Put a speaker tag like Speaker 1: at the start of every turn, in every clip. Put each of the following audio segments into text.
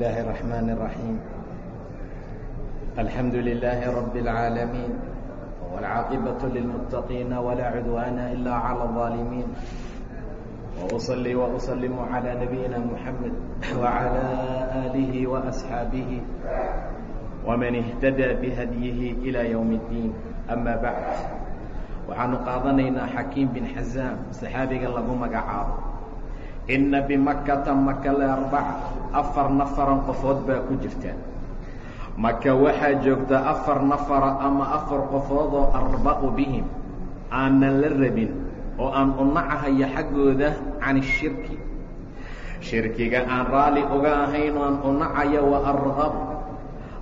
Speaker 1: الله الرحمن الرحيم الحمد لله رب العالمين والعاقبة للمتقين ولا عدوان إلا على الظالمين وأصلي وأسلم على نبينا محمد وعلى آله وأصحابه ومن اهتدى بهديه إلى يوم الدين أما بعد waxaanu qaadanaynaa xakiim bin xasaam saxaabiga lagu magacaabo inna bimakkata maka learbaca afar nafaran qofood baa ku jirta. Maka waxaa joogta afar nafara ama afar qofoodoo arba'u bihim aanan la rabin oo aan u nacahaya xaggooda can ishirki shirkiga aan raalli uga ahayn aan u nacaya wa arqabu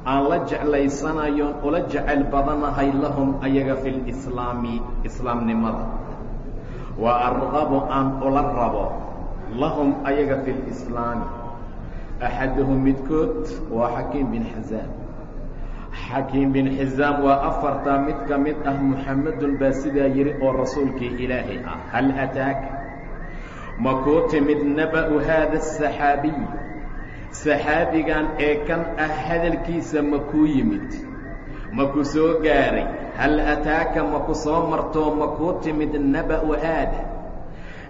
Speaker 1: aan la jeclaysanayoon ula jecel badanahay lahum ayaga fi lislaami islaamnimada. Wa arqabu aan ula rabo lahum ayaga fi lislaami axaduhum midkood waa xakiim bin xasaam xakiim bin xisaam waa afartaa mid ka mid ah muxamedun baa sidaa yidhi oo rasuulkii ilaahay ah hal ataaka ma kuu timid naba'u haada asaxaabiy saxaabigan ee kan ah hadalkiisa ma kuu yimid ma ku soo gaaray hal ataaka ma ku soo martoo ma kuu timid naba'u haada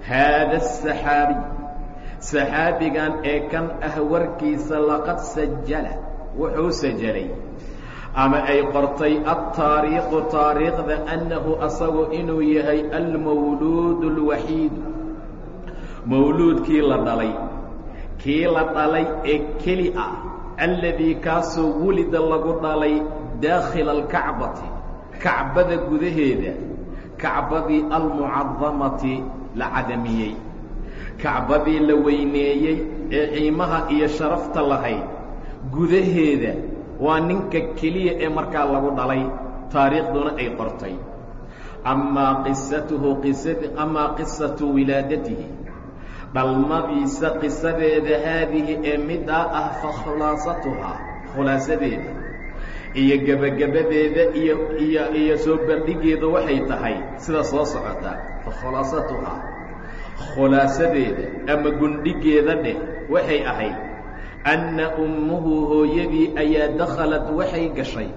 Speaker 1: haada asaxaabiy saxaabigan ee kan ah warkiisa laqad sajala wuxuu sajalay ama ay qortay altaariikhu taariikhda annahu asagu inuu yahay almawluud اlwaxiid mawluudkii la dhalay kii la dhalay ee keli ah alladii kaasoo wulida lagu dhalay daakhila alkacbati kacbada gudaheeda kacbadii almucadamati la cadamiyey kacbadii la weyneeyey ee qiimaha iyo sharafta lahayd. Gudaheeda waa ninka keliya ee markaa lagu dhalay taariikhduna ay qortay. Amaa qisatuhu amaa qisatu wilaadatihi. Dhalmadiisa qisadeeda haadihi ee midaa ah fa khulaasatuhaa khulaasadeeda. Iyo gebagabadeeda iyo iyo iyo soo bandhigeedu waxay tahay sida soo socota fa khulaasatuhaa khulaasadeeda ama gundhigeeda dheh waxay ahayd anna ummuhu hooyadii ayaa dakhalad waxay gashay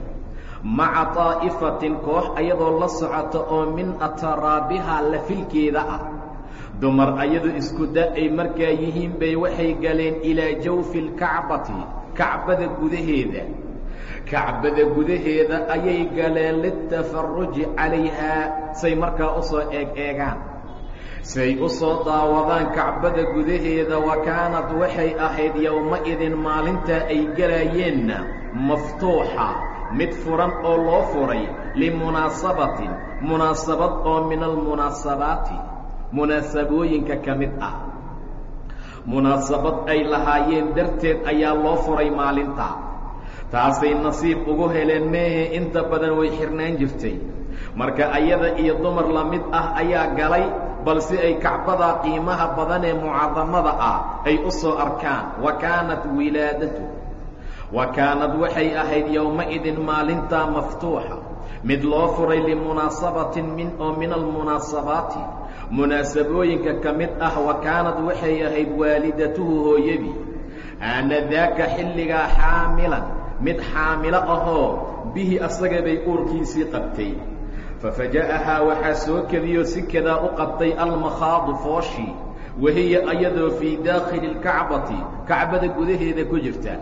Speaker 1: maca طaa'ifatin koox ayadoo la socota oo min ataraabihaa lafilkeeda ah. Dumar ayadu isku da ay markaa yihiin bay waxay galeen ilaa jawfi اlkacbati kacbada gudaheeda. Kacbada gudaheeda ayay galeen litafaruji calayhaa say markaa u soo eeg eegaan say u soo daawadaan kacbada gudaheeda wa kaanad waxay ahayd yowma-idin maalintaa ay galaayeenna maftuuxa mid furan oo loo furay limunaasabatin munaasabad oo min almunaasabaati munaasabooyinka ka mid ah. Munaasabad ay lahaayeen darteed ayaa loo furay maalintaa taasay nasiib ugu heleen meehe inta badan way xirnaan jirtay. Marka ayada iyo dumar la mid ah ayaa galay balse ay kacbadaa qiimaha badan ee mucadamada ah ay u soo arkaan wa kaanat wilaadatu. Wa kaanad waxay ahayd yowma-idin maalintaa maftuuxa. Mid loo furay limunaasabatin min oo min almunaasabaati munaasabooyinka ka mid ah wa kaanad waxay ahayd waalidatuhu hooyadii. Aanadaaka xilligaa xaamilan mid xaamilo ahoo bihi asaga bay uurkiisii qabtay fafaja'ahaa waxaa soo kediyoo si kadaa u qabtay almakhaadu fooshii wahiya ayadoo fii daakhili اlkacbati kacbada gudaheeda ku jirta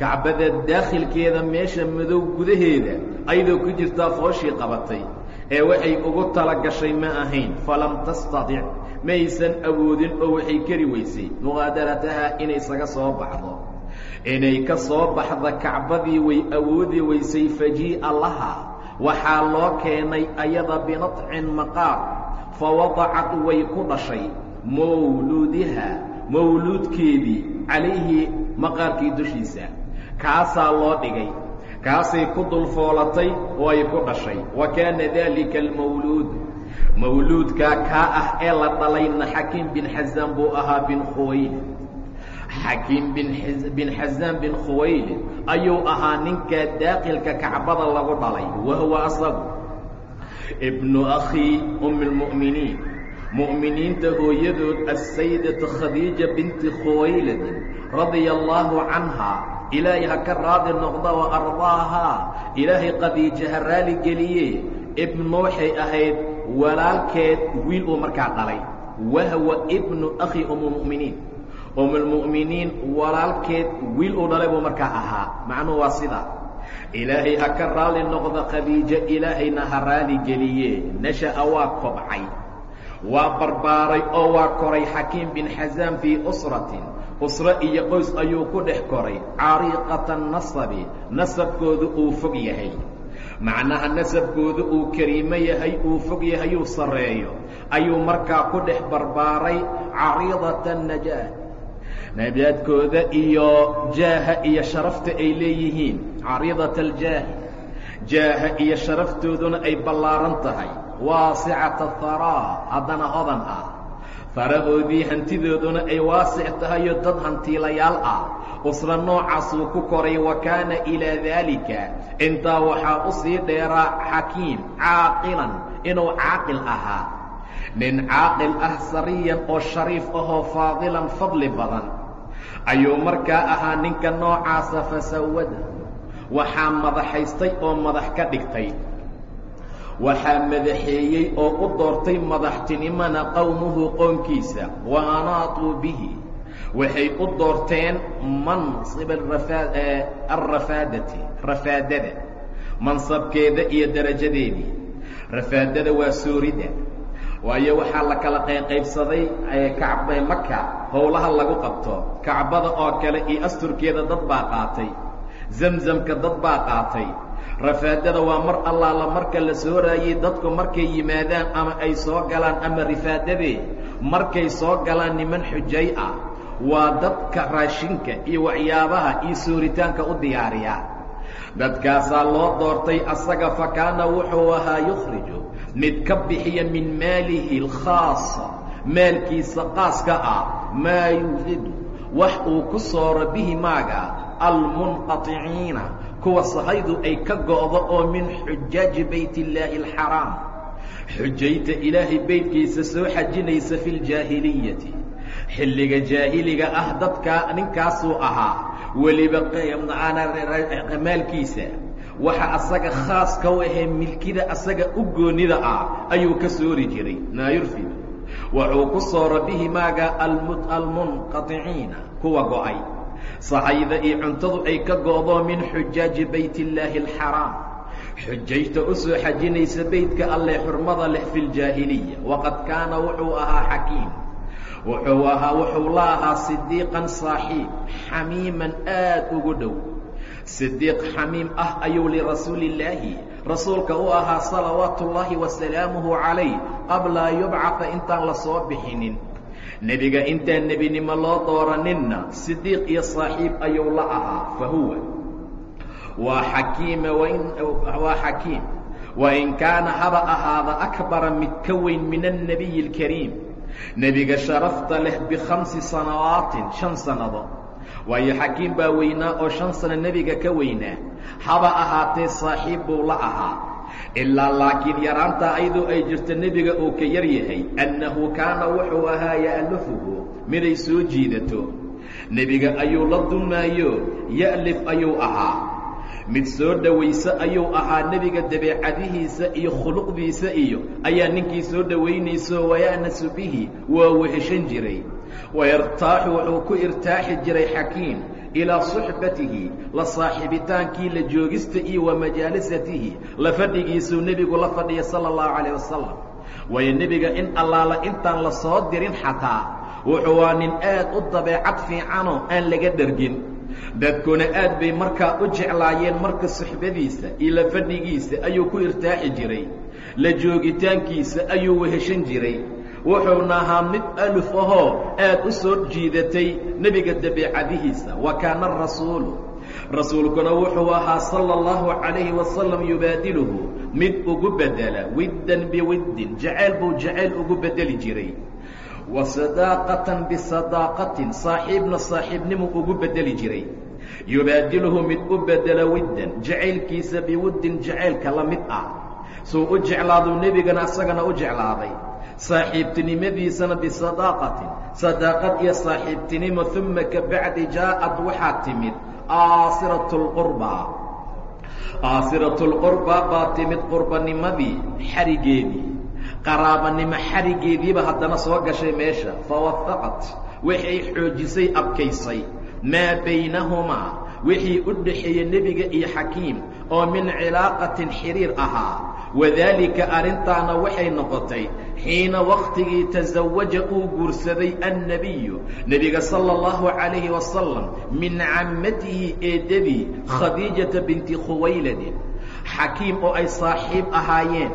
Speaker 1: kacbada daakhilkeeda meesha madow gudaheeda ayadoo ku jirtaa fooshii qabatay ee waxay ugu tala gashay ma ahayn falam tastadic maysan awoodin oo waxay keri weysay muqaadaratahaa inay isaga soo baxdo inay ka soo baxda kacbadii way awoodi weysay fajii'a laha waxaa loo keenay ayada binatcin maqaar fa wadacad way ku dhashay mawluudiha mawluudkeedii calayhi maqaarkii dushiisa. Kaasaa loo dhigay kaasay ku dulfoolatay oo ay ku dhashay. Wa kaana daalika almawluud mawluudkaa kaa ah ee la dhalayna xakiim bin xasaan buu ahaa bin khuwaylid xakiim bin xasaan bin khuwaylid ayuu ahaa ninkaa daaqilka kacbada lagu dhalay wa huwa asagu ibnu akhii ummi اlmu'miniin mu'miniinta hooyadood asaydatu khadiija binti khuwayladin radia allaahu canhaa ilaahay ha ka raadi noqda wa ardaahaa ilaahay qadiijaha raali geliye ibnu waxay ahayd walaalkeed wiil uu markaa dhalay wahwa ibnu akhi umulmu'miniin walaalkeed wiil uu dhalay buu markaa ahaa. Macnuhu waa sidaa ilaahay ha ka raali noqda khadiijo ilaahayna ha raali geliye. Nasha'a waa kobcay waa barbaaray oo waa koray xakiim bin xasaam fii usratin. Usro iyo qoys ayuu ku dhex koray cariiqata nasabi nasabkoodu uu fog yahay. Macnaha nasabkoodu uu kariimo yahay uu fog yahay uu sarreeyo. Ayuu markaa ku dhex barbaaray cariidata najaah najaadkooda iyo jaaha iyo sharafta ay leeyihiin cariidata aljaahi. Jaaha iyo sharaftooduna ay ballaaran tahay. Waasicata haraa haddana hodan ah. Farahoodii hantidooduna ay waasic tahayo dad hantiilayaal ah. Usra noocaasuu ku koray wa kaana ilaa daalika intaa waxaa u sii dheeraa xakiim caaqilan inuu caaqil ahaa nin caaqil ah sariyan oo shariif ahoo faadilan fadli badan. Ayuu markaa ahaa ninka noocaasa fasawada. Waxaa madaxaystay oo madax ka dhigtay. Waxaa madaxeeyey oo u doortay madaxtinimana qowmuhu qoomkiisa wa anaatuu bihi. Waxay u doorteen mansiba alrafaadati rafaadada mansabkeeda iyo darajadeedii. Rafaadada waa soorida waayo waxaa la kala qayqaybsaday kacba maka howlaha lagu qabto. Kacbada oo kale iyo asturkeeda dad baa qaatay. Zamzamka dad baa qaatay. Rafaadada waa mar allaala marka la sooraayey dadku markay yimaadaan ama ay soo galaan ama rifaadadee markay soo galaan niman xujay ah waa dadka raashinka iyo waxyaabaha iyo sooritaanka u diyaariya dadkaasaa loo doortay asaga fa kaana wuxuu ahaa yukhriju mid ka bixiya min maalihi alkhaasa maalkiisa qaaska ah maa yufidu wax uu ku sooro bihi maaga almunqaطiciina kuwa sahaydu ay ka go'do oo min xujaaji bayt alxaraam. Xujayta ilaahay beydkiisa soo xajinaysa fi ljaahiliyati xilliga jaahiliga ah dadka ninkaasuu ahaa weliba maalkiisa waxa asaga khaaska u ahee milkida asaga u goonnida ah ayuu ka soori jiray. Naayurfid wuxuu ku sooro bihi maaga almunqaطiciina kuwa go'ay. Sahayda iyo cuntadu ay ka go'do min xujaaji bayt illaahi alxaraam xujayta u soo xajinaysa beydka alleh xurmada leh fi ljaahiliya waqad kaana wuxuu ahaa xakiim. Wuxuu ahaa wuxuu la ahaa sidiiqan saaxiib xamiiman aad ugu dhow sidiiq xamiim ah ayuu lirasuuli illaahi rasuulka u ahaa salawaatu ullaahi wasalaamuhu calayh qabla an yubcata intaan la soo bixinin. Nebiga intaan nebinimo loo dooraninna sidiiq iyo saaxiib ayuu la ahaa fa huwa. Waa xakiima waa xakiim. Wain kaana haba ahaada akbara mid ka weyn min annabiyi alkariim nebiga sharafta leh bikhamsi sanawaatin shan sannado waayo xakiim baa weynaa oo shan sano nebiga ka weynaa haba ahaatee saaxiib buu la ahaa. Ilaa laakiin yaraanta ayadoo ay jirto nebiga uu ka yar yahay annahu kaana wuxuu ahaa ya'lufuhu miday soo jiidato. Nebiga ayuu la dumaayo ya'lif ayuu ahaa. Mid soo dhowayso ayuu ahaa nebiga dabeecadihiisa iyo khuluqdiisa iyo ayaa ninkii soo dhowaynayso waya'nasu bihi waa weheshan jiray wayartaaxu wuxuu ku irtaaxi jiray xakiim ilaa suxbatihi la saaxiibitaankii la joogista iyo wa majaalisatihi la fadhigiisuu nebigu la fadhiya sala allahu calayh wasalam waayo nebiga in allaala intaan la soo dirin xataa wuxuu waa nin aad u dabeecad fiicanoo aan laga dhergin. Dadkuna aad bay markaa u jeclaayeen marka suxbadiisa iyo la fadhigiisa ayuu ku irtaaxi jiray la joogitaankiisa ayuu weheshan jiray wuxuuna ahaa mid aluf ahoo aad u soo jiidatay nebiga dabeecadihiisa. Wa kaana arasuulu rasuulkuna wuxuu ahaa sala allahu calayhi wasalam yubaadiluhu mid ugu bedela widdan biwiddin jacayl buu jacayl ugu bedeli jiray. Wa sadaaqatan bisadaaqatin saaxiibna saaxiibnimu ugu bedeli jiray. Yubaadiluhu mid u bedela widdan jacaylkiisa biwiddin jacaylka la mid ah. Suu u jeclaaduu nebigana isagana u jeclaaday saaxiibtinimadiisana bisadaaqatin sadaaqad iyo saaxiibtinimo uma ka bacdi jaa'ad waxaa timid aasiratu lqurbaa baa timid qurbanimadii xarigeedii qaraabanimo xarigeediiba haddana soo gashay meesha fawafaqat waxay xoojisay abkaysay. Maa baynahumaa wixii u dhaxeeyey nebiga iyo xakiim oo min cilaaqatin xiriir ahaa. Wadaalika arrintaana waxay noqotay xiina wakhtigii tasawaja uu guursaday annebiyu nebiga sala allahu calayhi wasalam min cammatihi eedadii khadiijata binti khuwayladin xakiim oo ay saaxiib ahaayeen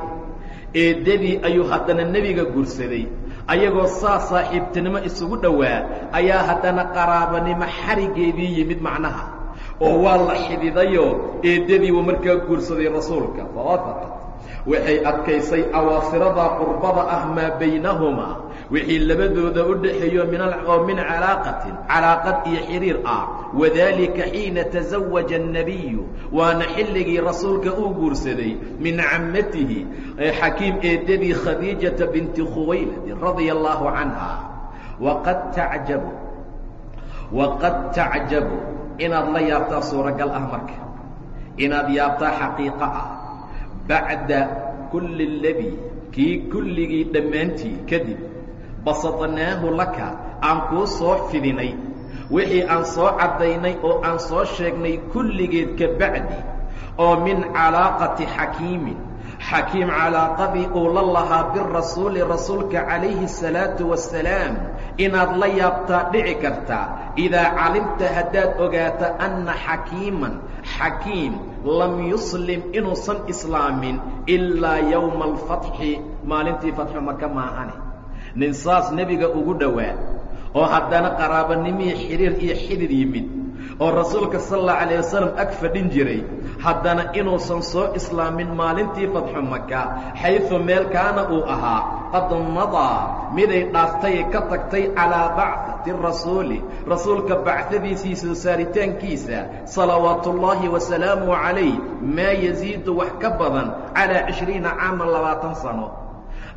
Speaker 1: eedadii ayuu haddana nebiga guursaday ayagoo saa saaxiibtinimo isugu dhowaa ayaa haddana qaraabanimo xarigeedii yimid macnaha oo waa la xididayoo eedadii uu markaa guursaday rasuulka waxay adkaysay awaasiradaa qurbada ah maa baynahumaa wixii labadooda u dhaxeeyo oo min calaaqatin calaaqad iyo xiriir ah. Wadaalika xiina tasawaja annebiyu waana xilligii rasuulka uu guursaday min cammatihi xakiim eedadii khadiijata binti khuwayladin radia allaahu canha. Waqad tacjabu waqad tacjabu. Inaad la yaabtaa suuragal ah marka. Inaad yaabtaa xaqiiqo ah bacda kulli اladii kii kulligii dhammaantii kadib basadnaahu laka aan kuu soo fidinay. Wixii aan soo caddaynay oo aan soo sheegnay kulligeed ka bacdi oo min calaaqati xakiimin xakiim calaaqadii uu la lahaa birasuuli rasuulka calayhi الsalaatu wasalaam inaad la yaabtaa dhici kartaa idaa calimta haddaad ogaata anna xakiiman xakiim lam yuslim inuusan islaamin ilaa yowma alfatxi maalintii fatxu maka maahane nin saas nebiga ugu dhowaa oo haddana qaraabanimihii xiriir iyo xidid yimid oo rasuulka sal alayh wasalam ag fadhin jiray haddana inuusan soo islaamin maalintii fatxu maka xaydu meel uu ahaa qad madaa miday dhaaftay ka tagtay calaa bacati rasuuli rasuulka bacadiisii soo saaritaankiisa salawaatu ullaahi wasalaamuhu calayh maa yasiidu wax ka badan calaa cishriina caaman labaatan sano.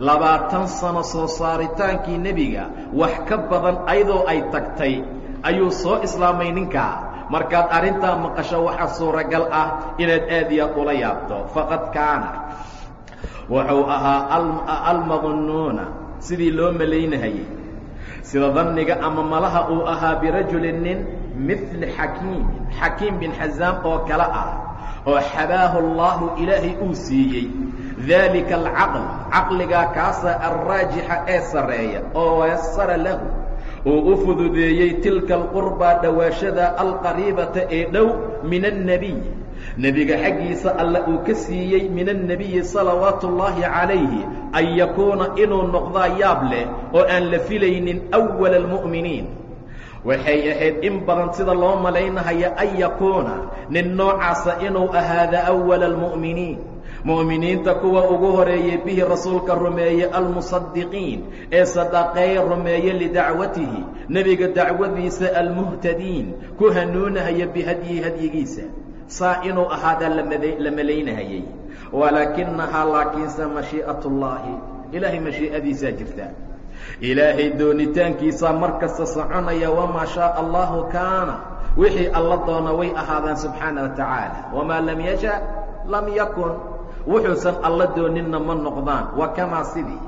Speaker 1: Labaatan sano soo saaritaankii nebiga wax ka badan ayadoo ay tagtay ayuu soo islaamay ninkaa markaad arrintaa maqasho waxa suuragal ah inaad aad iyaad ula yaabto. Faqad kaana. Wuxuu ahaa almadunnuuna sidii loo malaynahayey sida danniga ama malaha uu ahaa birajulin nin mili xakiimin xakiim bin xasaam oo kale ah oo xabaahu allaahu ilaahay uu siiyey. Daalika alcaql caqligaa kaasa alraajixa ee sarreeya oo wayasara lahu uu u fududeeyey tilka alqurbaa dhowaashada alqariibata ee dhow min annebiy nebiga xaggiisa alle uu ka siiyey min annebiyi salawaatu ullaahi calayhi an yakuuna inuu noqdaa yaab leh oo aan la filaynin awala almu'miniin. Waxay ahayd in badan sida loo malaynahaya an yakuuna nin noocaasa inuu ahaada awala almu'miniin mu'miniinta kuwa ugu horeeyey bihi rasuulka rumeeye almusadiqiin ee sadaqeeye rumeeye lidacwatihi nebiga dacwadiisa almuhtadiin ku hanuunahaya bihadyihi hadyigiisa. Saa inuu ahaadaa la malaynahayey walaakinahaa laakiinse mashii'at ullaahi ilaahay mashii'adiisaa jirta. Ilaahay doonitaankiisaa mar kasta soconaya wamaa shaaa allahu kaana. Wixii alla doona way ahaadaan subxaana wa tacaala. Wamaa lam yasha lam yakun wuxuusan alla dooninna ma noqdaan. Waa kamaa sidii?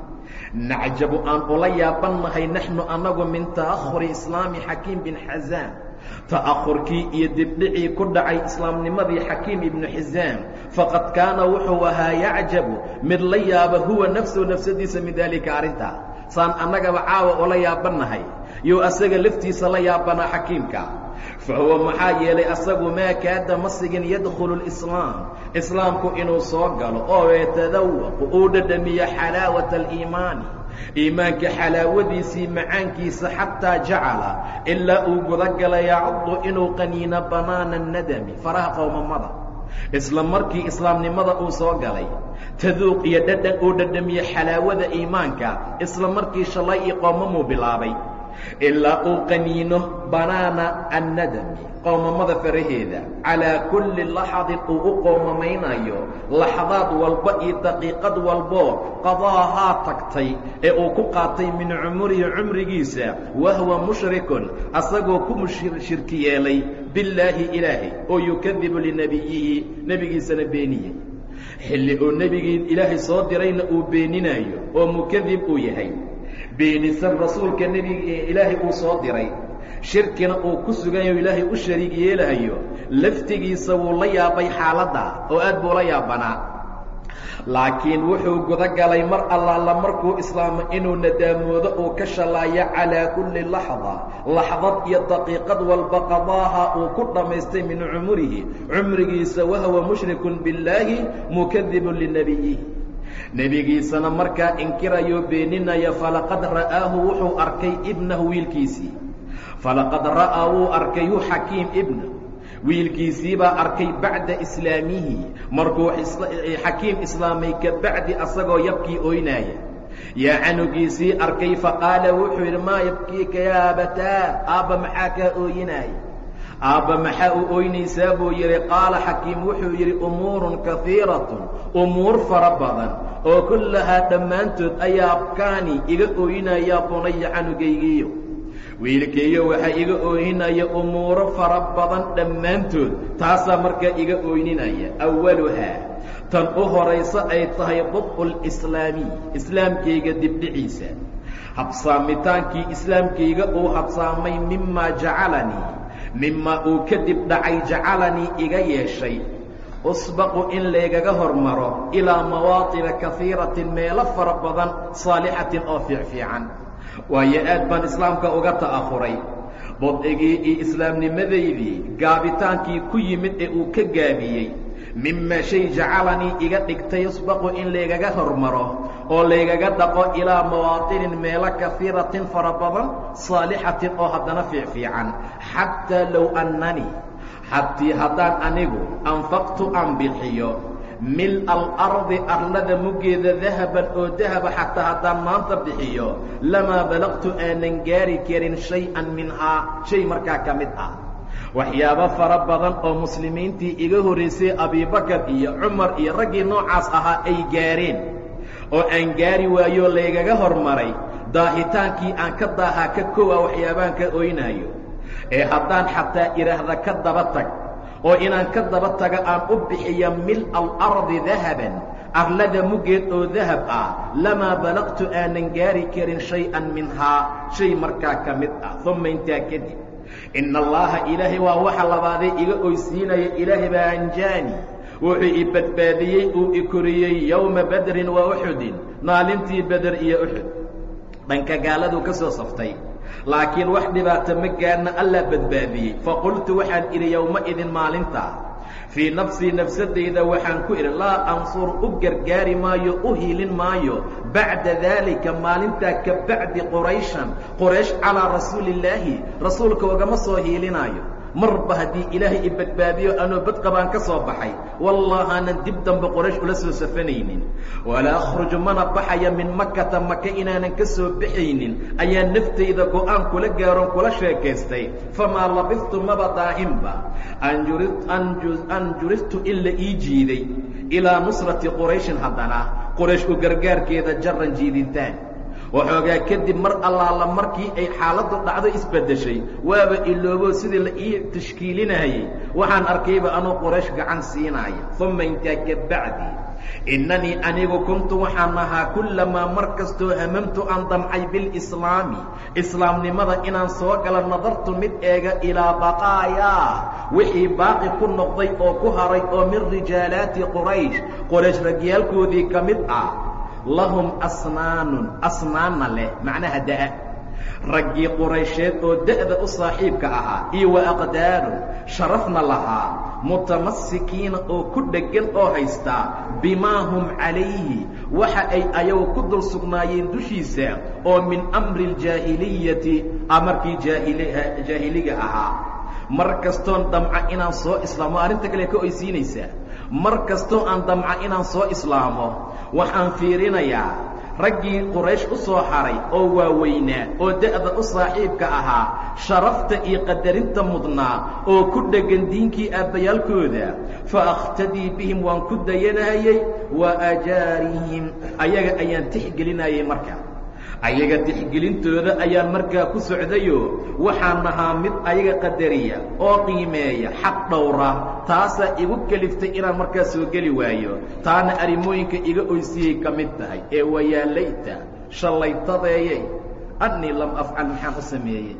Speaker 1: Nacjabu aan ula yaabannahay naxnu annagu min ta'ahuri islaami xakiim bin xasaam ta'ahurkii iyo dibdhicii ku dhacay islaamnimadii xakiim ibnu xisaam faqad kaana wuxuu ahaa yacjabu mid la yaaba huwa nafsuhu nafsadiisa min daalika arrintaa saan annagaba caawa ula yaabannahay you asaga laftiisa la yaabanaa xakiimka fa huwa maxaa yeelay asagu maa kaada ma sigin yadkhulu lislaam islaamku inuu soo galo oo yatadawaqu uu dhadhamiyo xalaawata aliimaani iimaanka xalaawadiisii macaankiisa xataa jacala ilaa uu gudagala yacdu inuu qaniino banaana nadami faraha qowmamada isla markii islaamnimada uu soo galay taduuq iyo dhadhan uu dhadhamiye xalaawada iimaanka isla markii shalay iyo qoomamuu bilaabay ilaa uu qaniino banaana annadami. Qoomamada faraheeda calaa kulli laxadin uu u qoomamaynayo laxdaad walba iyo daqiiqad walboo qadaahaa tagtay ee uu ku qaatay min cumurihi cumrigiisa wahwa mushrikun asagoo ku shirki yeelay billaahi ilaahay oo yukadibu linabiyihi nebigiisana beeniye xilli uu nebigii ilaahay soo dirayna uu beeninayo oo mukadib uu yahay beenisan rasuulka nebiga ilaahay uu soo diray. Shirkina uu ku suganyaho ilaahay u shariig yeelahayo. Laftigiisa wuu la yaabay xaaladda oo aad buu la yaabanaa laakiin wuxuu guda galay mar allaala markuu islaamo inuu nadaamoodo uu ka shallaayo calaa kulli laxda. Laxdad iyo daqiiqad walba qadaaha uu ku dhammaystay min cumurihi cumrigiisa wahwa mushrikun billaahi mukadibun linabiyihi nebigiisana markaa inkirayoo beeninaya falaqad ra'aahu wuxuu arkay ibnahu wiilkiisii. Falaqad ra'aa wuu arkay hu xakiim ibna wiilkiisii baa arkay bacda islaamihi. Markuu xakiim islaamay ka bacdi asagoo yabkii oynaaya yaa canugiisii arkay faqaala wuxuu yidhi maa yabkiika yaa abataa? Aabba maxaa kaa ooyinaaya aabba maxaa u ooynaysaa buu yidhi qaala xakiim wuxuu yidhi umuurun kahiiratun umuur fara badan oo kullahaa dhammaantood ayaa abkaani iga ooyinayaa bunaya canugaygiiyo. Wiilkayyo waxaa iga ooyinaya umuuro fara badan dhammaantood taasaa markaa iga ooyninaya awaluhaa tan u horayso ay tahay bud'u lislaamiy islaamkayga dibdhiciisa. Habsaamitaankii islaamkayga uu habsaamay mimaa jacalanii mimaa uu kadib dhacay jacalanii iga yeeshay. Usbaqu in laygaga hormaro ilaa mawaaطina kahiiratin meelo fara badan saalixatin oo fiicfiican. Waayo aad baan islaamka uga ta'ahuray bod'igii iyo islaamnimadaydii gaabitaankii ku yimid ee uu ka gaabiyey mimaa shay jacalanii iga dhigtay yusbaqu in laygaga hormaro oo laygaga dhaqo ilaa mawaatinin meelo kahiiratin fara badan saalixatin oo haddana fiicfiican xataa low annanii xatii haddaan anigu anfaqtu aan bixiyo mil alardi arlada muggeeda dahaban oo dahaba xataa haddaan maanta bixiyo lamaa balaqtu aanan gaari karin shay-an minhaa shay markaa ka mid ah waxyaabo fara badan oo muslimiintii iga horraysay abibakar iyo cumar iyo raggii noocaas ahaa ay gaareen. Oo aan gaari waayo laygaga hormaray daahitaankii aan ka daahaa ka kowa waxyaabaan ka oynaayo. Ee haddaan xataa idhaahda ka daba tag oo inaan ka daba taga aan u bixiya mil alardi dahaban arlada muggeed oo dahab ah lamaa balaqtu aanan gaari karin shay-an minhaa shay markaa ka mid ah. Uma intaa kadib ina allaha ilaahay waa waxa labaaday iga oysiinaya ilaahay baa anjaani. Wuxuu i badbaadiyey uu i koriyey yowma badrin wa uxudin maalintii beder iyo uxud dhanka gaaladuu ka soo saftay. Laakiin wax dhibaato ma gaarna allaa badbaadiyey. Faqultu waxaan idhi yowma-idin maalintaa fii nafsii nafsadayda waxaan ku idhi laa ansur u gargaari maayo u hiilin maayo bacda daalika maalintaa ka bacdi qurayshan qoraysh calaa rasuulillaahi rasuulka ugama soo hiilinaayo marba haddii ilaahay i badbaadiyo anoo badqabaan ka soo baxay wallahaanan dib dambe qoraysh ula soo safanaynin. Walaa akhruju mana baxaya min makata maka inaanan ka soo baxaynin ayaa naftayda go'aan kula gaaroon kula sheekaystay. Famaa labiftu maba daahinba an juristu in la ii jiiday. Ilaa nusrati qurayshin haddana qoraysh u gargaarkeeda jaran jiidintaan waxoogaa kadib mar allaala markii ay xaaladdu dhacdo isbeddeshay waaba iloobo sidii la ii tashkiilinayay. Waxaan arkayba anuu qoraysh gacan siinaaya uma intaa ka bacdi. Innanii anigu kuntu waxaan ahaa kullamaa mar kastoo hamamtu aan damcay bilislaami islaamnimada inaan soo galo nadartu mid eega ilaa baqaayaa wixii baaqi ku noqday oo ku haray oo min rijaalaati quraysh. Qoraysh ragyaalkoodii ka mid ah lahum asnaanun asnaanna leh macnaha da'a raggii quraysheed oo da'da u saaxiibka ahaa iyo wa aqdaarun sharafna lahaa mutamasikiina oo ku dheggan oo haystaa bimaa hum calayhi waxa ay ayagu ku dul sugnaayeen dushiisa oo min amri aljaahiliyati amarkii jaahiliga ahaa. Mar kastoon damca inaan soo islaamo arrinta kale ka oysiinaysaa mar kastoo aan damca inaan soo islaamo waxaan fiirinayaa raggii quraysh u soo haray oo waaweynaa oo da'da u saaxiibka ahaa sharafta iyo qadarinta mudnaa oo ku dheggan diinkii aabbayaalkooda fa akhtadii bihim waan ku dayanayey wa ajaarihim. Ayaga ayaan tixgelinayay markaa ayaga tixgelintooda ayaan markaa ku socdayo. Waxaan ahaa mid ayaga qadariya oo qiimeeya xaq dhowra taasaa igu keliftay inaan markaa soo geli waayo. Taana arrimooyinka iga oysiyey ka mid tahay ee wayaalayta shallaytadeeyey annii lam afcal maxaan u sameeyey.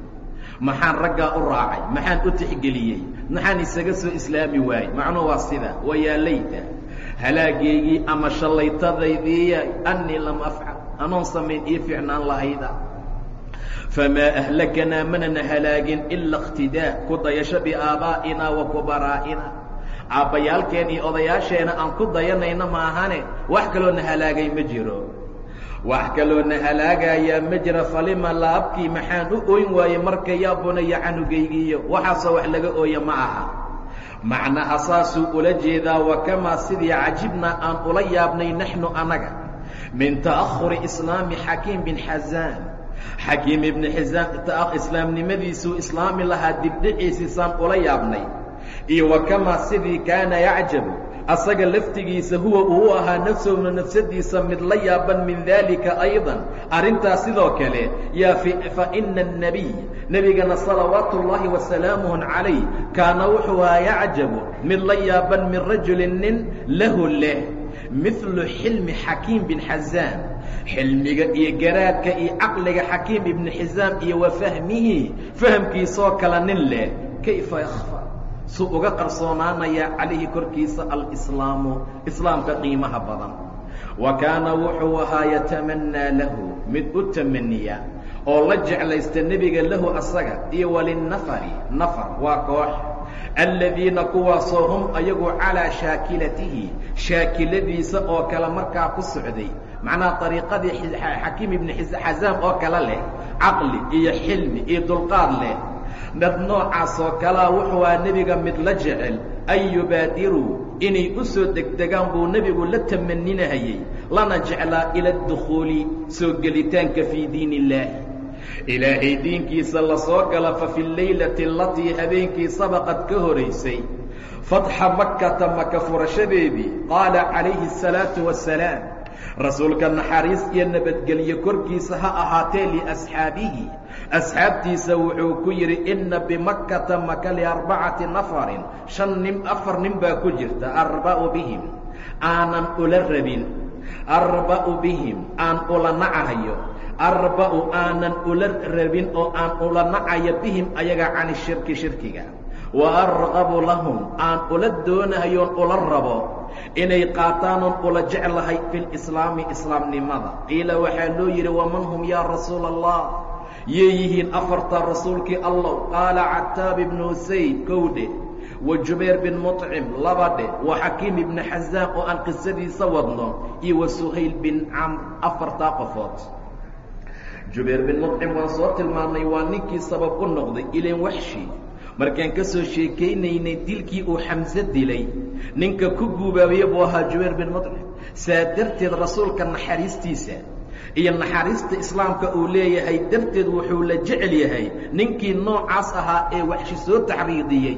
Speaker 1: Maxaan raggaa u raacay maxaan u tixgeliyey maxaan isaga soo islaami waayey. Macnuhu waa sida wayaalayta halaageygii ama shallaytadaydiiya annii lam afcal anoon samayn ii fiicnaan lahayda. Famaa ahlakanaa manana halaagin ila اkhtidaa ku dayasho biaabaa'ina wa kubaraa'ina aabbayaalkeen iyo odayaasheena aan ku dayanayno maahane wax kaloo na halaagay ma jiro. Wax kaloo na halaagayaa ma jira falima laabkii maxaan u ooyn waayey marka yaa bunaya canugaygiiyo waxaasoo wax laga ooya ma aha. Macnaha saasuu ula jeedaa wa kamaa sidii cajibnaa aan ula yaabnay naxnu anaga min ta'ahuri islaami xakiim bin xazaam xakiim ibni xizaam islaamnimadiisuu islaami lahaa dibdhiciisiisaan ula yaabnay iyo wa kamaa sidii kaana yacjabu asaga laftigiisa huwa uu ahaa nafsowna nafsadiisa mid la yaaban min daalika aydan arrintaas sidoo kale yaa fa ina الnabiy nebigana salawaatu اllaahi wasalaamuh calayh kaana wuxuu ahaa yacjabu mid la yaaban min rajulin nin lahu leh milu xilmi xakiim bin xazaam xilmiga iyo garaadka iyo caqliga xakiim ibni xizaam iyo wa fahmihi fahamkiisoo kale nin leh. Kayfa yakfa suu uga qarsoonaanaya calayhi korkiisa alislaamu islaamka qiimaha badan. Wa kaana wuxuu ahaa yatamannaa lahu mid u tamaniya oo la jeclaysta nebiga lahu asaga iyo walinnafari nafar waa koox aladiina kuwaasoo hum ayagu calaa shaakilatihi shaakiladiisa oo kale markaa ku socday. Macnaha ariiqadii xakiim ibni xazaam oo kale leh caqli iyo xilmi iyo dulqaad leh. Dad noocaas oo kalea wuxuu aha nebiga mid la jecel an yubaadiruu inay u soo degdegaan buu nebigu la tamaninahayey lana jeclaa ila adukhuuli soo gelitaanka fii diin illaahi ilaahay diinkiisa la soo gala fa fi laylati alatii habeenkii sabaqad ka horaysay fatxa makkata maka furashadeedii qaala calayhi asalaatu wassalaam rasuulka naxariis iyo nabadgelyo korkiisa ha ahaatee liasxaabihi asxaabtiisa wuxuu ku yidhi inna bimakkata maka liarbacati nafarin shan nin afar nin baa ku jirta arba'u bihim. Aanan ula rabin arba'u bihim aan ula nacahayo arba'u aanan ula rabin oo aan ula nacayo bihim ayaga cani shirki shirkiga. Wa arqabu lahum aan ula doonahayoon ula rabo. Inay qaataanon ula jeclahay fi lislaami islaamnimada. Qiila waxaa loo yidhi waman hum yaa rasuula allah yay yihiin afarta rasuulkii allow qaala cataab ibnu usayd kowdhe wa jubayr bin muطcim labadhe wa xakiim ibni xazaam oo aan qisadiisa wadno. Iyo wa suhayl bin camr afartaa qofood jubayr bin muطcim waan soo tilmaannay waa ninkii sabab u noqday ilan waxshi. Markaan ka soo sheekaynaynay dilkii uu xamse dilay ninka ku guubaabiye buu ahaa jubayr bin muطcim saa darteed rasuulka naxariistiisa iyo naxariista islaamka uu leeyahay darteed wuxuu la jecel yahay ninkii noocaas ahaa ee waxshi soo taxriidiyey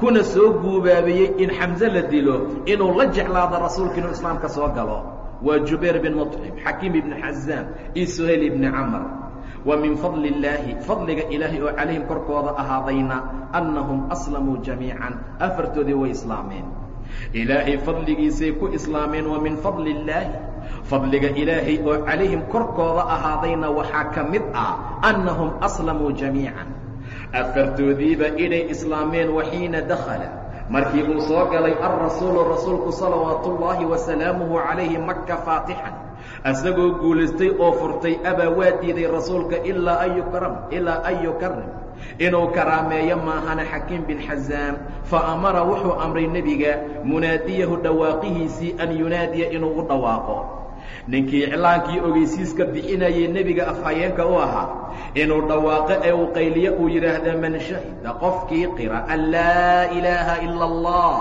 Speaker 1: kuna soo guubaabiyey in xamse la dilo inuu la jeclaado rasuulka inuu islaamka soo galo waa jubayr bin muطcim xakiim ibni xazaam iyo suhayl ibni camr wa min fadli illaahi fadliga ilaahay oo calayhim korkooda ahaadayna annahum aslamuu jamiican afartoodii way islaameen. Ilaahay fadligiisay ku islaameen wa min fadli illaahi fadliga ilaahay oo calayhim korkooda ahaadayna waxaa ka mid ah annahum aslamuu jamiican. Afartoodiiba inay islaameen waxiina dakhala markii uu soo galay alrasuulu rasuulku salawaatu ullaahi wasalaamuhu calayhi maka faatixan. Asagoo guulaystay oo furtay abaa waa diiday rasuulka ilaa an ilaa an yukarim inuu karaameeyo maahana xakiim bin xazaam fa amara wuxuu amray nebiga munaadiyahu dhawaaqihiisii an yunaadiya inuu u dhawaaqo ninkii iclaankii ogeysiiska bixinayay nebiga afhayeenka u ahaa inuu dhawaaqo ee uu qayliyo uu yidhaahda man shahida qofkii qira an laa ilaaha ila allah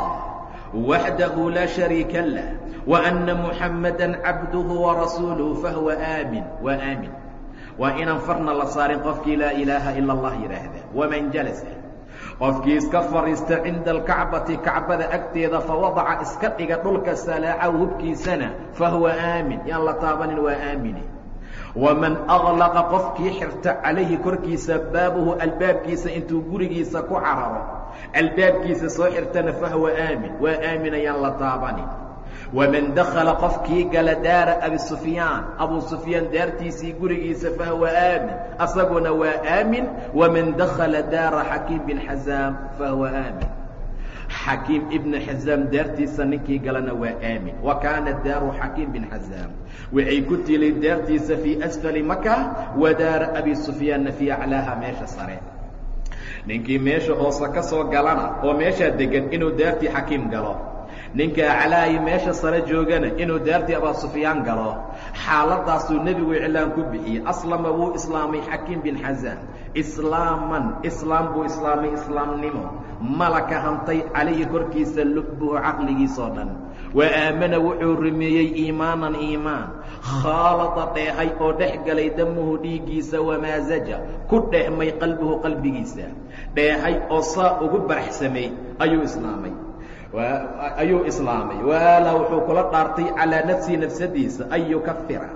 Speaker 1: waxdahu laa shariika lah waanna muxammadan cabduhu warasuuluhu fahuwa aamin waa aamin. Waa inaan farna la saarin qofkii laa ilaaha ila allah yidhaahda waman jalasa qofkii iska fadhiista cinda alkacbati kacbada agteeda fawadaca iska dhiga dhulka salaacaw hubkiisana fahuwa aamin. Yaan la taabanin waa aamine waman aklaqa qofkii xirta calayhi korkiisa baabuhu albaabkiisa intuu gurigiisa ku cararo albaabkiisa soo xirtana fahuwa aamin. Waa aamin ayaan la taabanin waman dakhala qofkii gala daara abi sufyaan abuu sufyaan daartiisii gurigiisa fahuwa aamin asaguna waa aamin waman dakhala daara xakiim bin xasaam fahuwa aamin xakiim ibna xasaam daartiisa ninkii galana waa aamin wa kaana daaru xakiim bin xasaam waxay ku tilay daartiisa fii asfali maka wa daara abi sufyaanna fii aclaaha meesha sare ninkii meesha hoose ka soo galana oo meeshaa degan inuu daartii xakiim galo ninka aclaayi meesha sare joogana inuu daartii abaa sufyaan galo xaaladaasuu nebigu iclaan ku bixiyey aslama wuu islaamay xakiim bin xasaam islaaman islaam buu islaamay islaamnimo. Malaka hantay calayhi korkiisa lubbuhu caqligiisoo dhan. Wa aamana wuxuu rumeeyey iimaanan iimaan. Khaalada dheehay oo dhex galay damuhu dhiiggiisa wamaasaja ku dhehmay qalbuhu qalbigiisa. Dheehay oo saa ugu baraxsamay ayuu islaamay ayuu islaamay. Waala wuxuu kula dhaartay calaa nafsihi nafsadiisa an yukafira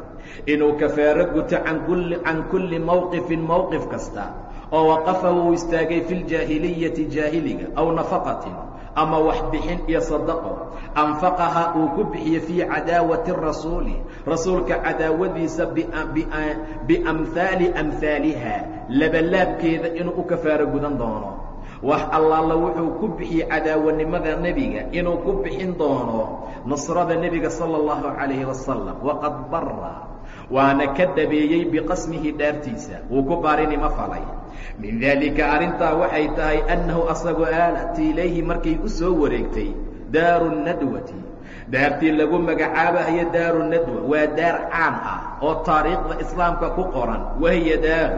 Speaker 1: inuu kafaaro guto can kulli mowqifin mowqif kasta oo waqafa uu istaagay fi ljaahiliyati jaahiliga aw nafaqatin ama wax bixin iyo sadaqo. Anfaqaha uu ku bixiye fii cadaawati rasuuli. Rasuulka cadaawadiisa biamhaali amhaaliha labalaabkeeda inuu u kafaaro gudan doono wax allaala wuxuu ku bixiyey cadaawanimada nebiga inuu ku bixin doono nusrada nebiga sala allahu calayhi wasalam waqad bara waana ka dhabeeyey biqasmihi dhaartiisa. Wuu ku baarinimo falay. Min daalika arrintaa waxay tahay annahu asagu aalat ilayhi markay u soo wareegtay daaru nadwati daartii lagu magacaabahayo daaru nadwa waa daar caan ah oo taariikhda islaamka ku qoran wahiya daaru.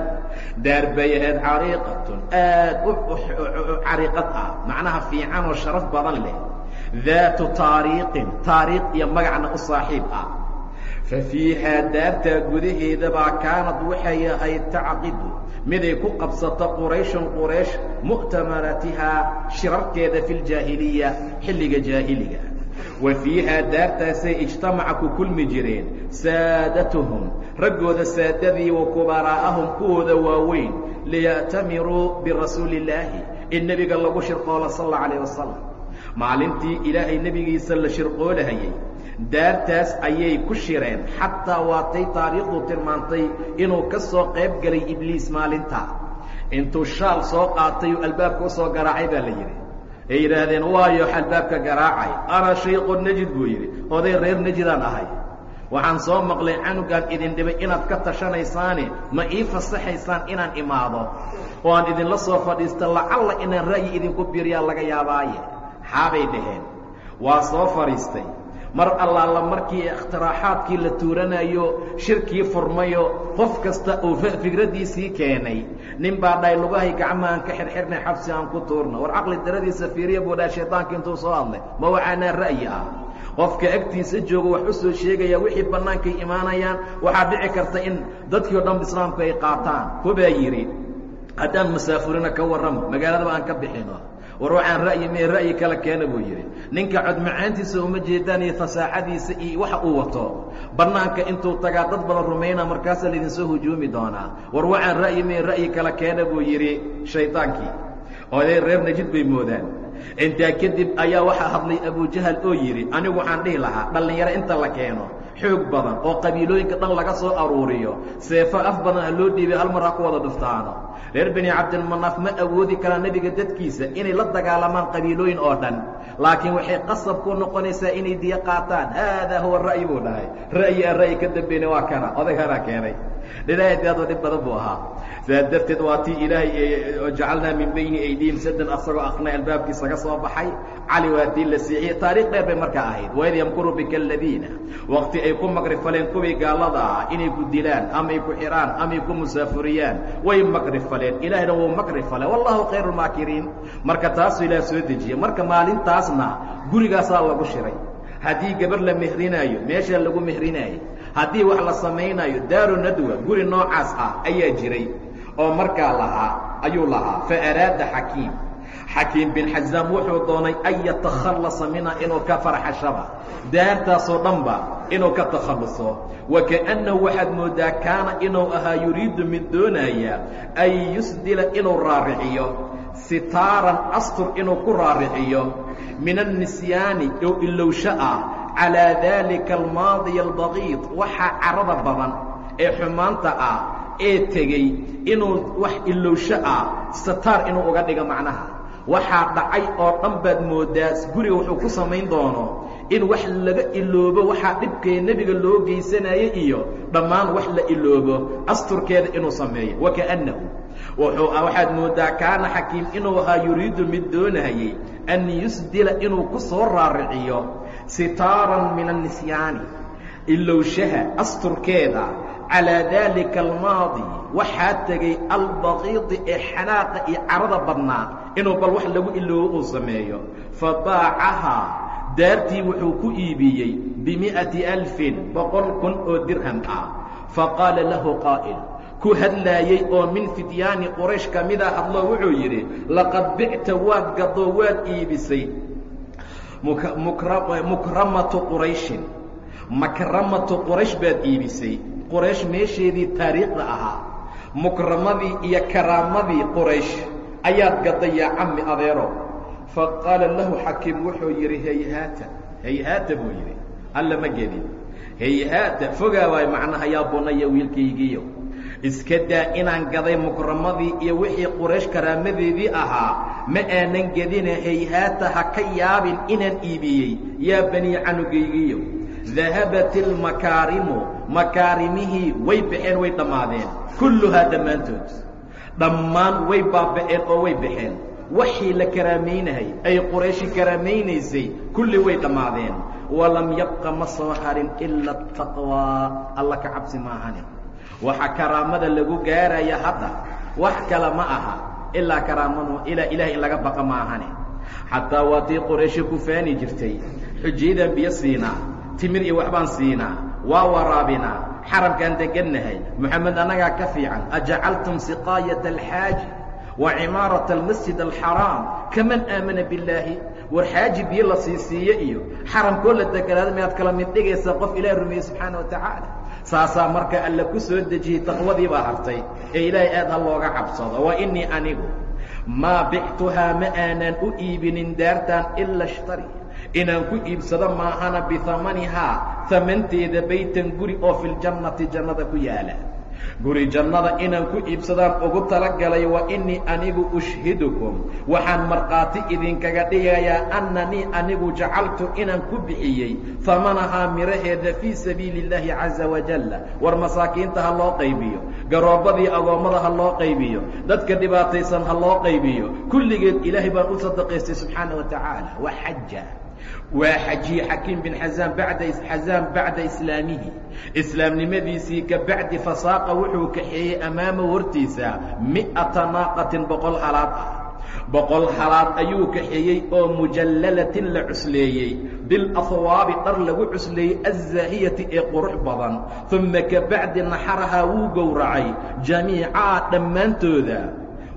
Speaker 1: Daar bay ahayd cariiqatun aad u cariiqad ah macnaha fiican oo sharaf badan leh. Daatu taariiqin taariikh iyo magacna u saaxiib ah. Fa fiihaa daartaa gudaheedabaa kaanad waxay ahayd tacqidu miday ku qabsato qurayshun quraysh mu'tamaratihaa shirarkeeda fi ljaahiliya xilliga jaahiliga wa fiihaa daartaasay ijtamaca ku kulmi jireen saadatuhum raggooda saadadii wa kubaraa'ahum kuwooda waaweyn liya'tamiruu birasuuli illaahi in nebiga lagu shirqoola sal alla calayh wasalam maalintii ilaahay nebigiisa la shirqoolahayey daartaas ayay ku shireen xataa waatay taariikhdu tilmaantay inuu ka soo qayb galay ibliis maalintaa intuu shaal soo qaatay uu albaabka u soo garaacay baa la yidhi ay yidhaahdeen waayo albaabka garaacay. Ana shayqu najid buu yidhi oday reer najidaan ahay. Waxaan soo maqlay canugaan idin dhibay inaad ka tashanaysaane ma ii fasaxaysaan inaan imaado. Oo aan idinla soo fadhiisto lacalla inaan ra'yi idinku biiriyaa laga yaabaaye. Xaabay dhaheen. Waa soo fadhiistay mar allaala markii ikhtiraaxaadkii la tuuranayo shirkii furmayo qof kasta uu fikraddiisii keenay. Nin baa dhahay lugahay gacmahaan ka xirxirnay xabsi aan ku tuurno. War caqli daradiisa fiiriya buu dhahay shaydaanka intuu soo hadlay ma waxaanaa ra'yi ah. Qofka agtiisa joogo wax u sheegaya wixii bannaankay imaanayaan. Waxaa dhici karta in dadkii o dhan islaamku ay qaataan. Kubaa yidhi haddaan masaafurina ka warramo magaaladaba aan ka bixino war waxaan ra'yi mee ra'yi kala keena buu yidhi. Ninka codmacaantiisa uma jeedaan iyo fasaaxadiisa iyo waxa uu wato. Bannaanka intuu tagaa dad badan rumayna markaasaa laidinsoo hujuumi doonaa war waxaan ra'yi mee ra'yi kala keena buu yidhi shaydaankii oday reer najid bay moodaan. Intaa kadib ayaa waxaa hadlay abujahal oo yidhi anigu waxaan dhihi lahaa dhallinyaro inta la keeno xoog badan oo qabiilooyinka dhan laga soo aruuriyo. Seefo af badan ha loo dhiibay hal mar ha ku wada dhuftaano. Reer bini cabdilmanaaf ma awoodi karaan nebiga dadkiisa inay la dagaalamaan qabiilooyin oo dhan. Laakiin waxay qasab ku noqonaysaa inay diyo qaataan. Haadaa huwa ra'yi buu dhahay. Ra'yi aan ra'yi ka dambeyna waa kana. Odag hanaa keenay. Dhinaayadaadoo dhib badan buu ahaa. Sidaa darteed waa tii ilaahay jacalnaa min bayni aydiihim sadan asagoo aqnay albaabkiisa ka soo baxay. Cali waa tii la siixiyey. Taariikh dheer bay markaa ahayd. Waid yamkuru bika aladiina waqti ay ku makri faleen kuwii gaalada ah inay ku dilaan amay ku xidhaan amay ku musaafuriyaan way makri faleen. Ilaahayna wuu makri fale wallahu khayru lmaakiriin marka taasuu ilaah soo dejiyey marka maalintaasna gurigaasaa lagu shiray. Haddii gabar la mehrinaayo meesha lagu mehrinaayo haddii wax la samaynayo daaru nadwa guri noocaas ah ayaa jiray. Oo markaa lahaa ayuu lahaa fa araada xakiim xakiim bin xasaam wuxuu doonay an yatakhallasa minha inuu ka farxashaba. Daartaasoo dhanba inuu ka takhalluso. Wa kaأnnahu waxaad moodaa kaana inuu ahaa yuriidu mid doonaya an yusdila inuu raariciyo. Sitaaran astur inuu ku raariciyo. Min annisyaani oo ilowsho ah. Calىa daalika almaadiya albaqiid waxaa carada badan ee xumaanta ah ee tegey inuu wax ilowsho ah sitaar inuu uga dhigo macnaha waxaa dhacay oo dhan baad moodaa guriga wuxuu ku samayn doono in wax laga iloobo waxaa dhibkee nebiga loo geysanaya iyo dhammaan wax la iloobo asturkeeda inuu sameeyo. Wakaأnnahu wuxuu waxaad moodaa kaana xakiim inuu ahaa yuriidu mid doonayay an yusdila inuu ku soo raariciyo sitaaran min annisyaani ilowshaha asturkeeda calىa daalika almaadi waxaa tegay albaqiidi ee xanaaqa iyo carada badnaa inuu bal wax lagu iloobo uu sameeyo fabaacahaa daartii wuxuu ku iibiyey bimi'ati alfin boqol kun oo dirham ah faqaala lahu qaa'il ku hadlaayey oo min fidyaani quraysh ka mida hadloo wuxuu yidhi laqad bicta waad gadoo waad iibisay mukramatu qurayshin makramatu quraysh baad iibisay quraysh meesheedii taariikhda ahaa mukramadii iyo karaamadii quraysh ayaad gaday yaa cammi adeero. Faqaala lahu xakiim wuxuu yidhi hayhaata hayhaata buu yidhi alla ma gedin. Hayhaata fogaa waay macnaha yaa bunaya wiilkaygiiyo iska daa inaan gaday mukramadii iyo wixii quraysh karaamadeedii ahaa ma aanan gedina hayhaata ha ka yaabin inaan iibiyey yaa banii canugaygiiyo dahabat ilmakaarimu makaarimihii way baxeen way dhammaadeen kulluhaa dhammaantood. Dhammaan way baaba'een oo way baxeen waxii la karaamaynahay ay qurayshi karaamaynaysay kulli way dhammaadeen walam yabqa ma soo harin ila ataqwaa alla ka cabsi maahane waxa karaamada lagu gaaraya hadda wax kale ma aha. Ilaa karaamadu ilaa ilaah in laga baqa maahane xataa waa tii qurayshi ku faani jirtay. Xujayadan biyo siinaa timir iyo waxbaan siinaa waa waraabinaa xaramkaan degannahay moxamed annagaa ka fiican. Ajacaltum siqaayata alxaaji wa cimaarata almasjid alxaraam kaman aamana billaahi? War xaaji biyo la sii siiye iyo xaramkoo la deganaada miyaad kala mid dhigaysaa qof ilaah rumeeye subxaana wa tacaala. Saasaa marka alla ku soo dejiyey taqwadii baa hartay. Ee ilaahay aad ha looga cabsado. Wa innii anigu maa bictuhaa ma aanaan u iibinin daartan ila shtari inaan ku iibsado maahana bihamanihaa hamanteeda baytan guri oo fi ljannati jannada ku yaalla. Guri jannada inaan ku iibsadaan ugu talagalay wa innii anigu ushhidukum. Waxaan markhaati idinkaga dhigayaa annanii anigu jacaltu inaan ku bixiyey hamanahaa miraheeda fii sabiili اllaahi caza wajalla war masaakiinta ha loo qaybiyo garoobbadii agoommada ha loo qaybiyo dadka dhibaataysan ha loo qaybiyo. Kulligeed ilaahay baan u sadaqaystay subxaana wa tacaala. Wa xaja waa xajiye xakiim bin xasaam bada xasaam bacda islaamihi. Islaamnimadiisii ka bacdi fasaaqa wuxuu kaxeeyey amaamahu hortiisa mi'ata naaqatin boqol halaad. Ah boqol halaad ayuu kaxeeyey oo mujallalatin la cusleeyey. Bilahwaabi dhar lagu cusleeyey azaahiyati ee qurux badan. Uma ka bacdi naxarahaa wuu gowracay jamiicaa dhammaantooda.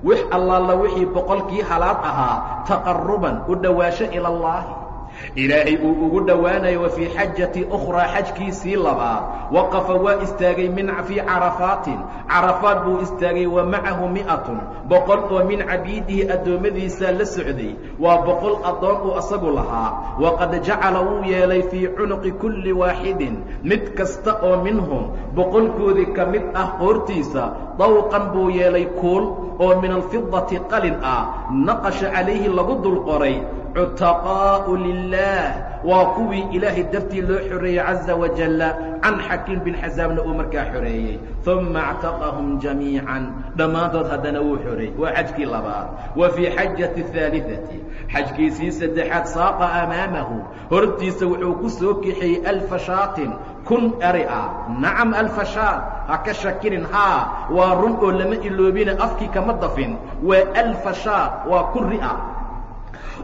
Speaker 1: Wix allaala wixii boqolkii halaad ahaa taqaruban u dhowaasho ila allaahi ilaahay uu ugu dhowaanayo wa fii xajati ukhraa xajkiisii labaad. Waqafa waa istaagay min fii carafaatin. Carafaat buu istaagay wa macahu mi'atun. Boqol oo min cabiidihi addoommadiisaa la socday. Waa boqol addoon uu asagu lahaa. Waqad jacala wuu yeelay fii cunuqi kulli waaxidin. Mid kasta oo minhum boqolkoodii ka mid ah qoortiisa dawqan buu yeelay kuul oo min alfidati qalin ah. Naqasha calayhi lagu dul qoray cutaqaa'u lilaah waa kuwii ilaahay dartii loo xoreeyey caza wajalla can xakiim bin xasaamna uu markaa xoreeyey. Uma actaqahum jamiican. Dhammaantood haddana wuu xoreey waa xajkii labaad. Wa fii xajati ahaaliati xajkiisii saddexaad saaqa amaamahu. Hortiisa wuxuu ku soo kaxeeyey alfa shaatin kun eri ah nacam alfa shaat ha ka shakinin haa waa run oo lama iloobina afkii kama dafin. Waa alfa shaat waa kun ri ah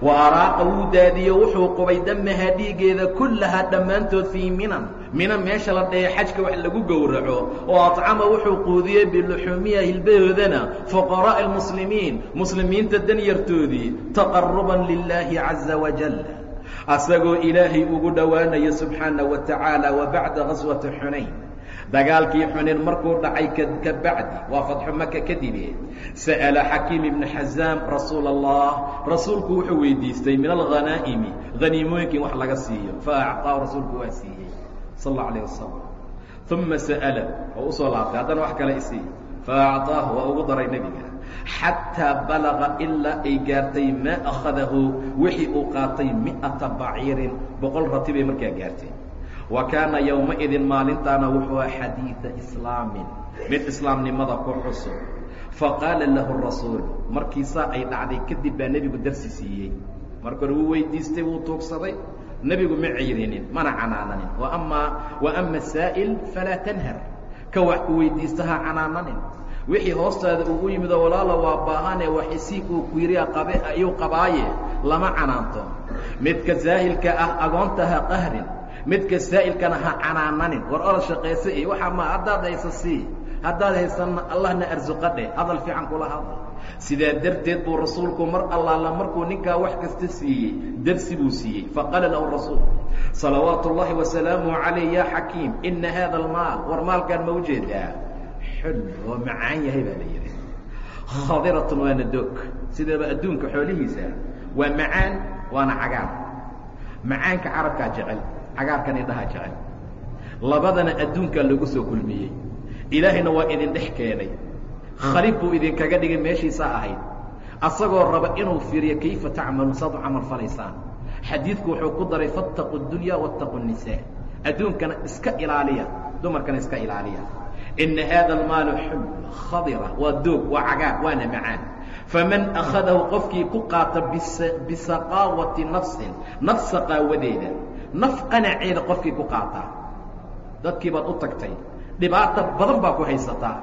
Speaker 1: wa araaqa wuu daadiyo wuxuu qubay damaha dhiigeeda kullahaa dhammaantood fii minan. Mina meesha la dhahe xajka wax lagu gowraco. Oo acama wuxuu quudiyey biluxuumiya hilbahoodana fuqaraa'i almuslimiin muslimiinta danyartoodii taqaruban lilaahi caza wajal asagoo ilaahay ugu dhowaanaya subxaana wa tacaala wa bacda gaswati xunayn dagaalkii xunayn markuu dhacay ka bacdi waa fadxu maka kadibe sa'ala xakiim ibnu xazaam rasuula allah rasuulku wuxuu weydiistay min alghanaa'imi haniimooyinkii wax laga siiyo faacطaahu rasuulku waa siiyey sal اllau alayه wasalam uma sa'ala oo usoo laabtay haddana wax kale isii faacطaahu waa ugu daray nebiga xataa balaga ilaa ay gaartay maa akhadahu wixii uu qaatay mi'ata baciirin boqol rati bay markaa gaartay. Wa kaana yowmaidin maalintaana wuxuu a xadiida islaamin mid islaamnimada ku cusub. Faqaala lahu rasuul markiisaa ay dhacday kadib baa nebigu darsi siiyey. Marka hore wuu weydiistay wuu tuugsaday nebigu ma ceyrinin mana canaananin. Amaa wa ama saa'il falaa tanhar. Ka wax ku weydiista canaananin wixii hoostaada ugu yimido walaala waa baahane waxisiig uu ku yidhi qabe ayuu qabaaye lama canaanto. Midka saahilka ah agoonta ha qahrin. Midka saa'ilkana ha canaananin. War orad shaqaysa iyo waxaa ma haddaad haysa sii haddaad haysanna allahna arsuqa dheh hadal fiican kula hadal sidaa darteed buu rasuulku mar allaala markuu ninkaa wax kasta siiyey darsi buu siiyey. Faqaala lahu rasuul salawaatu ullaahi wasalaamu calayh ya xakiim ina haada almaal. War maalkaan ma u jeedaa xul oo macaan yahay baa la yidhi. Khadiratun waana doog sideeba adduunka xoolihiisa waa macaan waana cagaar. Macaanka carabkaa jecel cagaarkan indhahaa jecel. Labadana adduunkaa lagu soo kulmiyey. Ilaahayna waa idin dhex keenay. Khalib buu idinkaga dhigay meeshiisaa ahayd asagoo raba inuu fiiriyo kayfa tacmaluun saad u camal falaysaan? Xadiidku wuxuu ku daray fattaqu dunya wattaqu nisaa. Adduunkana iska ilaaliya dumarkana iska ilaaliya ina haada almaalu xul khadira waa doog waa cagaar waana macaan faman akhadahu qofkii ku qaata bisaqaawati nafsin naf saqaawadeeda naf qanaceeda qofkii ku qaataa dadkii baad u tagtay dhibaato badan baa ku haysataa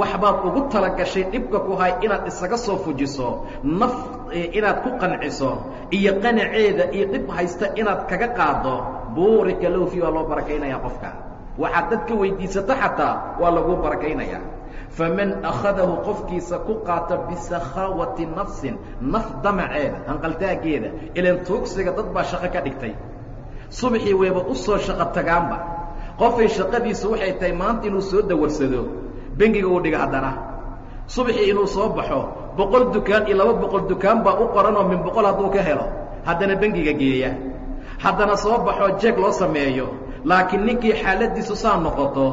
Speaker 1: waxbaad ugu talagashay dhibka ku hay inaad isaga soo fujiso naf inaad ku qanciso iyo qanaceeda iyo dhib haysta inaad kaga qaado buurika low fii waa loo barakaynayaa qofka waxaad dadka weydiisato xataa waa laguu barakaynayaa faman akhadahu qofkiisa ku qaata bisakhaawati nafsin naf damaceeda hanqaltaageeda ilan tuugsiga dad baa shaqo ka dhigtay. Subaxii wayba u soo shaqo tagaanba. Qofay shaqadiisu waxay tahay maanta inuu soo dawarsado bengiga uu dhiga haddana. Subaxii inuu soo baxo boqol dukaan iyo laba boqol dukaan baa u qoranoo min boqol hadduu ka helo haddana bengiga geeya haddana soo baxoo jeeg loo sameeyo laakiin ninkii xaaladiisu saa noqoto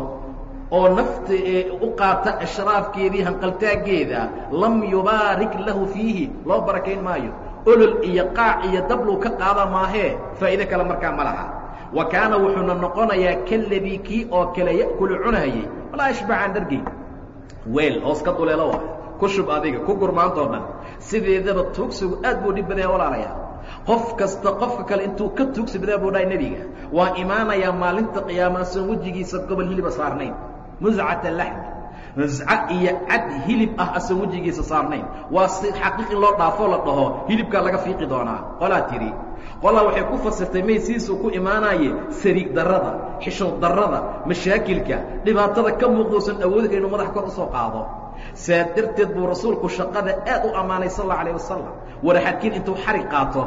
Speaker 1: oo nafta ee u qaata ashraafkeedii hanqaltaageeda lam yubaarik lahu fiihi loo barakayn maayo. Olol iyo qaac iyo dabluu ka qaada maahee faa'iide kale markaa ma laha. Wa kaana wuxuuna noqonayaa kaladii kii oo kale ya'kulu cunahayey walaa ashbacaan dhargey weel hoos ka duleelo wa ku shub adiga ku gurmaantoo dhan. Sideedaba tuugsigu aad buu dhib badaya walaalayaa qof kasta qofka kale intuu ka tuugsi badaa buu dhahay nebiga. Waa imaanayaa maalinta qiyaama asoon wejigiisa gobol hiliba saarnayn. Muscata laxmi musca iyo cad hilib ah asoon wejigiisa saarnayn. Waa si xaqiiq in loo dhaafoo la dhaho hilibkaa laga fiiqi doonaa. Qolaa tidhi qolaa waxay ku fasirtay may sidiisuu ku imaanaaye sariig darrada xishood darrada mashaakilka dhibaatada ka muuqdousan awoodka inuu madax kor u soo qaado. Saa darteed buu rasuulku shaqada aad u ammaanay sal alla alayh wasalam waraxadkiin intuu xarig qaato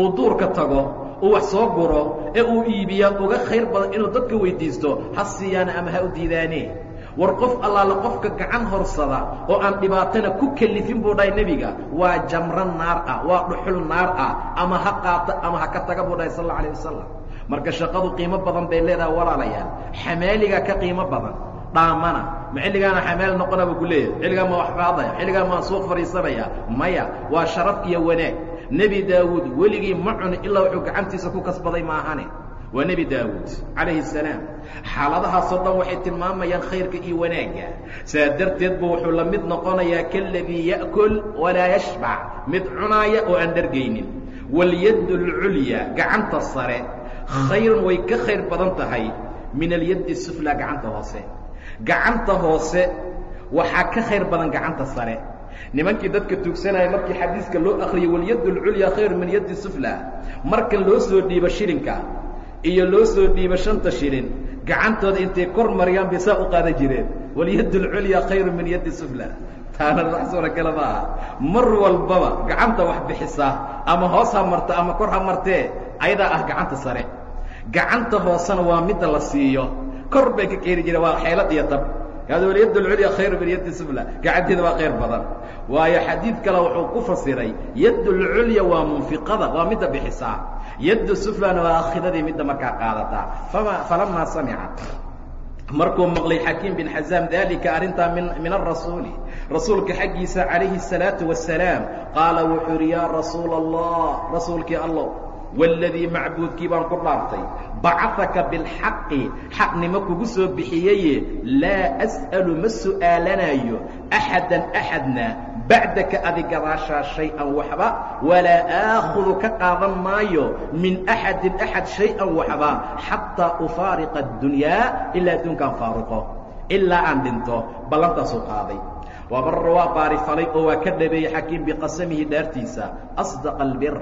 Speaker 1: uu duurka tago uu wax soo guro ee uu iibiyaa uga khayr badan inuu dadka weydiisto ha siiyaana ama ha u diidaane. War qof allaale qofka gacan horsada oo aan dhibaatana ku kelifin buu dhahay nebiga waa jamro naar ah waa dhuxul naar ah ama ha qaata ama ha ka taga buu dhahay sal alla alayh wasalam marka shaqadu qiimo badan bay leedahay walaalayaal xamaaliga ka qiimo badan dhaamana. Ma xilligaana xameel noqona buu ku leeyahay. Xilligaa ma wax qaadaya. Xilligaa maan suuq fadhiisanaya maya waa sharaf iyo wanaag. Nebi daawuud weligii ma cuni ilaa wuxuu gacantiisa ku kasbaday maahane waa nebi daawuud calayhi asalaam xaaladahaasoo dhan waxay tilmaamayaan khayrka iyo wanaagga. Saa darteed buu wuxuu la mid noqonayaa kaladii ya'kul walaa yashbac mid cunaaya oo aan dhargaynin walyaddu alculya gacanta sare. Khayrun way ka khayr badan tahay. Min alyaddi sufla gacanta hoose gacanta hoose waxaa ka khayr badan gacanta sare. Nimankii dadka tuugsanaya markii xadiiska loo akriyay walyad اlculyaa khayru min yadi sufla. Marka loo soo dhiibo shilinka iyo loo soo dhiibo shanta shilin gacantooda intay kor mariyaan bay saa u qaadan jireen. Walyad اlculyaa khayru min yadi sufla. Taana wax suuragala ma aha. Mar walbaba gacanta wax bixisaa ama hoos ha marto ama kor ha martee ayadaa ah gacanta sare. Gacanta hoosena waa midda la siiyo kor bay ka keeni jireen waa xeelad iyo tab kaad walyad اlculya khayru min yadi sufla gacanteeda waa khayr badan waayo xadiid kale wuxuu ku fasiray yad اlculya waa munfiqada waa midda bixisaa yadda suflana waa akhidadii midda markaa qaadataa fama falamaa samica markuu maqlay xakiim bin xazaam dalika arrintaa min min arasuuli rasuulka xaggiisa calayhi الsalaaةu wasalaam qaala wuxuu uhi yaa rasuula allah rasuulkii allow wاladii macbuudkii baan ku dhaartay bacahaka biاlxaqi xaqnimo kugu soo bixiyeye laa as'alu ma su'aalanayo axadan axadna bacdaka adi gadaashaa shay-an waxba walaa aakhudu ka qaadan maayo min axadin axad shay-an waxba xataa ufaariqa اddunyaa ilaa adduunkaan faaruqo ilaa aan dhinto ballantaasuu qaaday wabarra waa baari falay oo waa ka dhabeeyey xakiim biqasamihi dhaartiisa asdaqa albir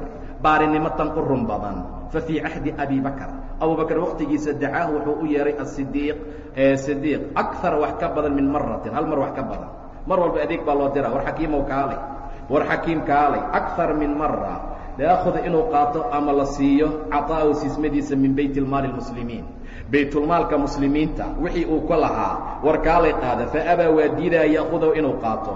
Speaker 1: baarinimo tan u run badan fa fii cahdi abi bakr abubakr waqtigiisa dacaahu wuxuu u yeehay asidiiq sidiiq akar wax ka badan min maratin hal mar wax ka badan mar walba adeeg baa loo dira war xakiimow kaalay war xakiim kaalay akar min mara yaahuda inuu qaato ama la siiyo caطaa'u siismadiisa min bayt اlmaali اmuslimiin baytulmaalka muslimiinta wixii uu ka lahaa war kaalay qaada faabaa waa diidaya yaahudahu inuu qaato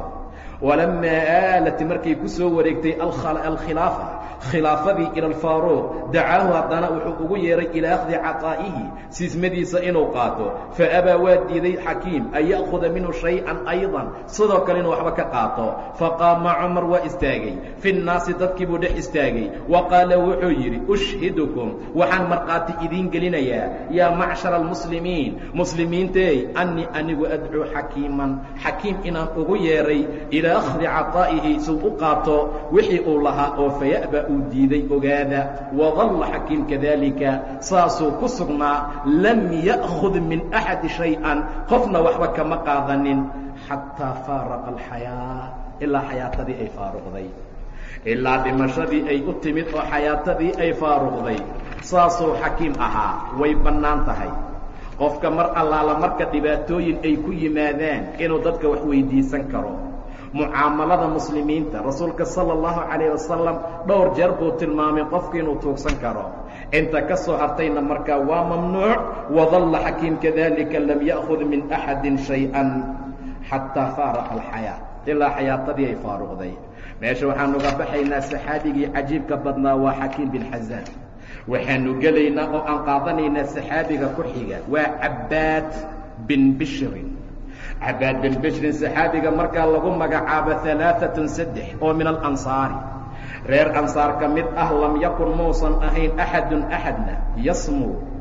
Speaker 1: walamaa aalat markay ku soo wareegtay alkhilaafa khilaafadii ila alfaaruuq dacaahu haddana wuxuu ugu yeehay ilaa akhdi caطaa'ihi siismadiisa inuu qaato faabaa waa diiday xakiim an ya'khuda minhu shay-an ayضan sidoo kale inuu waxba ka qaato faqaama cumar waa istaagay fi nnaasi dadkii buu dhex istaagay wa qaala wuxuu yidhi ushhidukum waxaan markhaati idiin gelinayaa yaa macshara almuslimiin muslimiinteey annii anigu adcuu xakiiman xakiim inaan ugu yeehay ilaa akhdi caطaa'ihi suu u qaato wixii uu lahaa oo faya'ba uu diiday ogaada. Wadalla xakiim kadalika saasuu ku sugnaa lam ya'khud min axadi shay-an qofna waxba kama qaadanin xataa faaraqa alxayaa ilaa xayaatadii ay faaruqday. Ilaa dhimashadii ay u timid oo xayaatadii ay faaruqday. Saasuu xakiim ahaa way bannaan tahay. Qofka mar allaala marka dhibaatooyin ay ku yimaadaan inuu dadka wax weydiisan karo mucaamalada muslimiinta. Rasuulka sala allahu calayh wasalam dhowr jeer buu tilmaamay qofka inuu tuugsan karo. Inta ka soo hartayna markaa waa mamnuuc. Wadalla xakiim kadalika lam ya'khud min axadin shay-an xataa faaraqa alxayaa ilaa xayaatadii ay faaruqday. Meesha waxaanu ga baxaynaa saxaabigii cajiibka badnaa waa xakiim bin xasaan waxaanu gelaynaa oo aan qaadanaynaa saxaabiga ku xiga. Waa cabbaad bin bishrin cabaad bin bishrin saxaabiga markaa lagu magacaabo alaaatun saddex oo min alansaari reer ansaar ka mid ah lam yakun muusan ahayn axadun axadna yasmuu